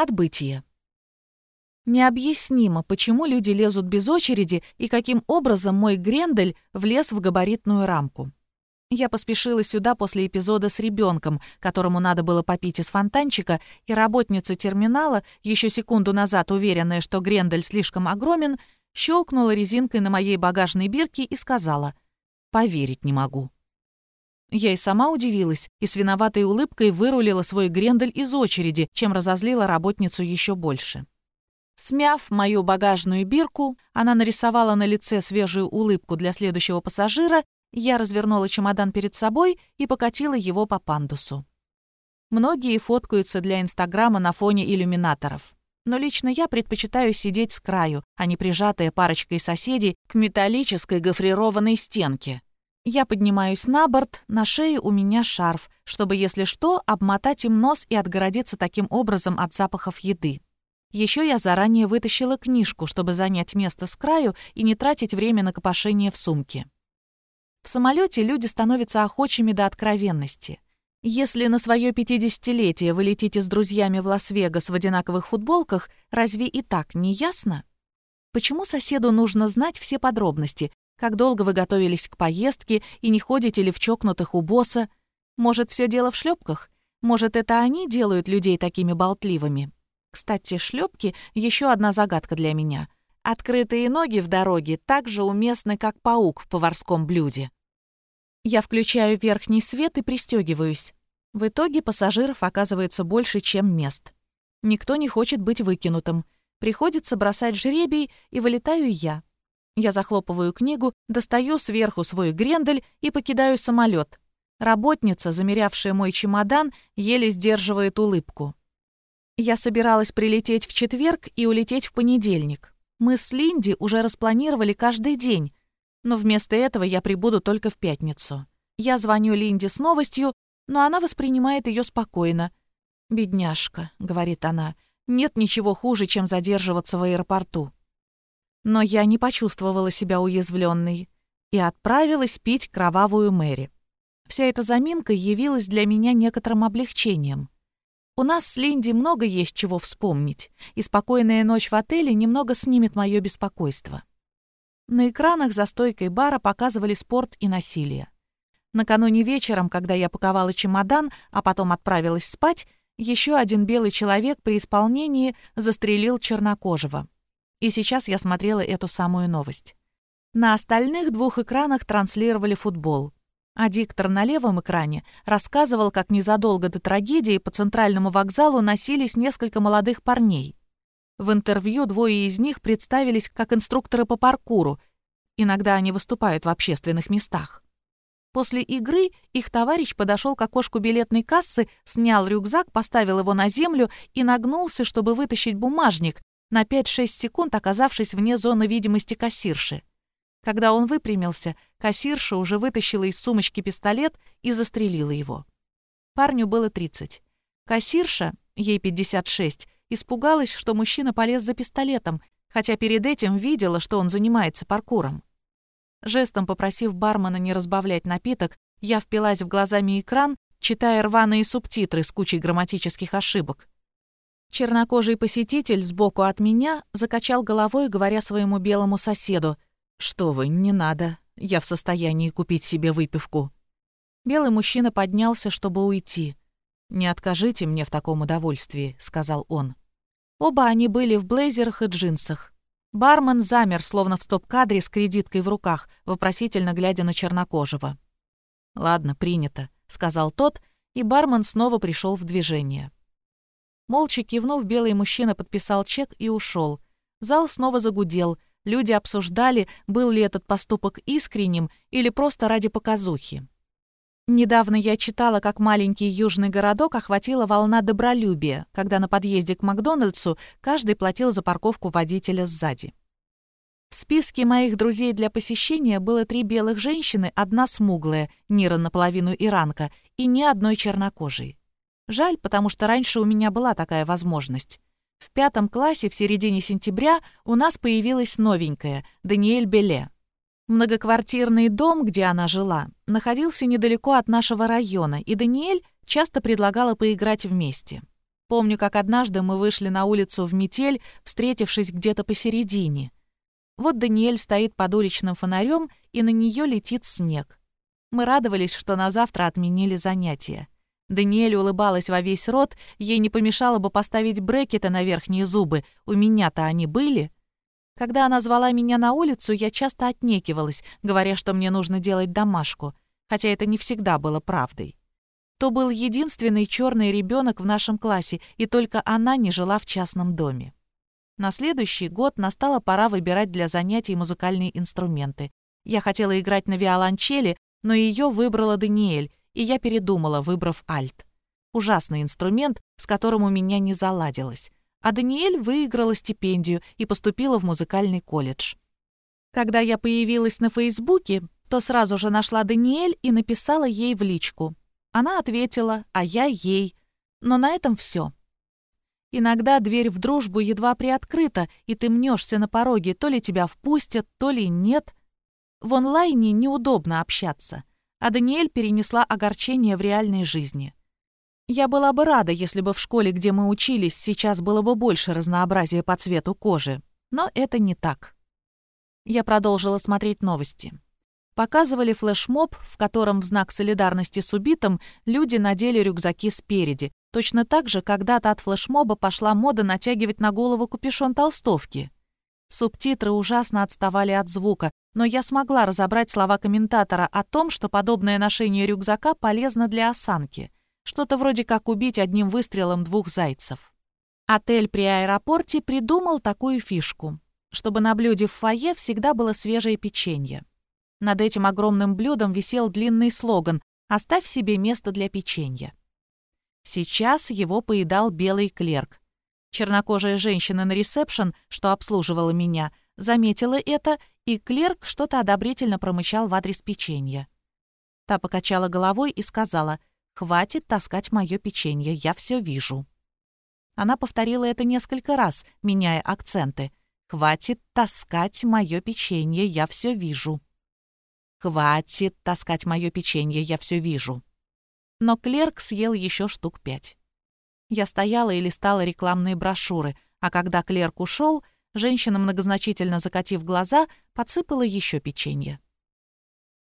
Отбытие. Необъяснимо, почему люди лезут без очереди и каким образом мой Грендель влез в габаритную рамку. Я поспешила сюда после эпизода с ребенком, которому надо было попить из фонтанчика, и работница терминала, еще секунду назад уверенная, что Грендель слишком огромен, щелкнула резинкой на моей багажной бирке и сказала «Поверить не могу». Я и сама удивилась и с виноватой улыбкой вырулила свой Грендель из очереди, чем разозлила работницу еще больше. Смяв мою багажную бирку, она нарисовала на лице свежую улыбку для следующего пассажира я развернула чемодан перед собой и покатила его по пандусу. Многие фоткаются для Инстаграма на фоне иллюминаторов. Но лично я предпочитаю сидеть с краю, а не прижатая парочкой соседей к металлической гофрированной стенке. Я поднимаюсь на борт, на шее у меня шарф, чтобы, если что, обмотать им нос и отгородиться таким образом от запахов еды. Еще я заранее вытащила книжку, чтобы занять место с краю и не тратить время на копошение в сумке. В самолете люди становятся охочими до откровенности. Если на свое 50-летие вы летите с друзьями в Лас-Вегас в одинаковых футболках, разве и так не ясно? Почему соседу нужно знать все подробности? Как долго вы готовились к поездке и не ходите ли в чокнутых у босса? Может, все дело в шлепках? Может, это они делают людей такими болтливыми? Кстати, шлепки еще одна загадка для меня. Открытые ноги в дороге так же уместны, как паук в поварском блюде. Я включаю верхний свет и пристегиваюсь. В итоге пассажиров оказывается больше, чем мест. Никто не хочет быть выкинутым. Приходится бросать жребий, и вылетаю я. Я захлопываю книгу, достаю сверху свой грендель и покидаю самолет. Работница, замерявшая мой чемодан, еле сдерживает улыбку. Я собиралась прилететь в четверг и улететь в понедельник. Мы с Линди уже распланировали каждый день, но вместо этого я прибуду только в пятницу. Я звоню Линде с новостью, но она воспринимает ее спокойно. «Бедняжка», — говорит она, — «нет ничего хуже, чем задерживаться в аэропорту». Но я не почувствовала себя уязвленной и отправилась пить кровавую Мэри. Вся эта заминка явилась для меня некоторым облегчением. У нас с Линди много есть чего вспомнить, и спокойная ночь в отеле немного снимет мое беспокойство. На экранах за стойкой бара показывали спорт и насилие. Накануне вечером, когда я паковала чемодан, а потом отправилась спать, еще один белый человек при исполнении застрелил чернокожего. И сейчас я смотрела эту самую новость. На остальных двух экранах транслировали футбол а диктор на левом экране рассказывал, как незадолго до трагедии по центральному вокзалу носились несколько молодых парней. В интервью двое из них представились как инструкторы по паркуру. Иногда они выступают в общественных местах. После игры их товарищ подошел к окошку билетной кассы, снял рюкзак, поставил его на землю и нагнулся, чтобы вытащить бумажник, на 5-6 секунд оказавшись вне зоны видимости кассирши. Когда он выпрямился, кассирша уже вытащила из сумочки пистолет и застрелила его. Парню было 30. Кассирша, ей 56, испугалась, что мужчина полез за пистолетом, хотя перед этим видела, что он занимается паркуром. Жестом попросив бармена не разбавлять напиток, я впилась в глазами экран, читая рваные субтитры с кучей грамматических ошибок. Чернокожий посетитель сбоку от меня закачал головой, говоря своему белому соседу — «Что вы, не надо. Я в состоянии купить себе выпивку». Белый мужчина поднялся, чтобы уйти. «Не откажите мне в таком удовольствии», — сказал он. Оба они были в блейзерах и джинсах. Бармен замер, словно в стоп-кадре с кредиткой в руках, вопросительно глядя на чернокожего. «Ладно, принято», — сказал тот, и бармен снова пришел в движение. Молча кивнув, белый мужчина подписал чек и ушел. Зал снова загудел — Люди обсуждали, был ли этот поступок искренним или просто ради показухи. Недавно я читала, как маленький южный городок охватила волна добролюбия, когда на подъезде к Макдональдсу каждый платил за парковку водителя сзади. В списке моих друзей для посещения было три белых женщины, одна смуглая, Нира наполовину иранка, и ни одной чернокожей. Жаль, потому что раньше у меня была такая возможность. В пятом классе в середине сентября у нас появилась новенькая, Даниэль Беле. Многоквартирный дом, где она жила, находился недалеко от нашего района, и Даниэль часто предлагала поиграть вместе. Помню, как однажды мы вышли на улицу в метель, встретившись где-то посередине. Вот Даниэль стоит под уличным фонарем, и на нее летит снег. Мы радовались, что на завтра отменили занятия. Даниэль улыбалась во весь рот, ей не помешало бы поставить брекеты на верхние зубы, у меня-то они были. Когда она звала меня на улицу, я часто отнекивалась, говоря, что мне нужно делать домашку, хотя это не всегда было правдой то был единственный черный ребенок в нашем классе, и только она не жила в частном доме. На следующий год настала пора выбирать для занятий музыкальные инструменты. Я хотела играть на виолончели, но ее выбрала Даниэль, и я передумала, выбрав альт. Ужасный инструмент, с которым у меня не заладилось. А Даниэль выиграла стипендию и поступила в музыкальный колледж. Когда я появилась на Фейсбуке, то сразу же нашла Даниэль и написала ей в личку. Она ответила, а я ей. Но на этом все. Иногда дверь в дружбу едва приоткрыта, и ты мнешься на пороге, то ли тебя впустят, то ли нет. В онлайне неудобно общаться, а Даниэль перенесла огорчение в реальной жизни. Я была бы рада, если бы в школе, где мы учились, сейчас было бы больше разнообразия по цвету кожи. Но это не так. Я продолжила смотреть новости показывали флешмоб, в котором в знак солидарности с убитым люди надели рюкзаки спереди. Точно так же когда-то от флешмоба пошла мода натягивать на голову капюшон толстовки. Субтитры ужасно отставали от звука, но я смогла разобрать слова комментатора о том, что подобное ношение рюкзака полезно для осанки. Что-то вроде как убить одним выстрелом двух зайцев. Отель при аэропорте придумал такую фишку, чтобы на блюде в фойе всегда было свежее печенье. Над этим огромным блюдом висел длинный слоган «Оставь себе место для печенья». Сейчас его поедал белый клерк. Чернокожая женщина на ресепшн, что обслуживала меня, заметила это, и клерк что-то одобрительно промычал в адрес печенья. Та покачала головой и сказала «Хватит таскать мое печенье, я все вижу». Она повторила это несколько раз, меняя акценты. «Хватит таскать мое печенье, я все вижу». «Хватит таскать мое печенье, я все вижу». Но клерк съел еще штук пять. Я стояла и листала рекламные брошюры, а когда клерк ушел, женщина, многозначительно закатив глаза, подсыпала еще печенье.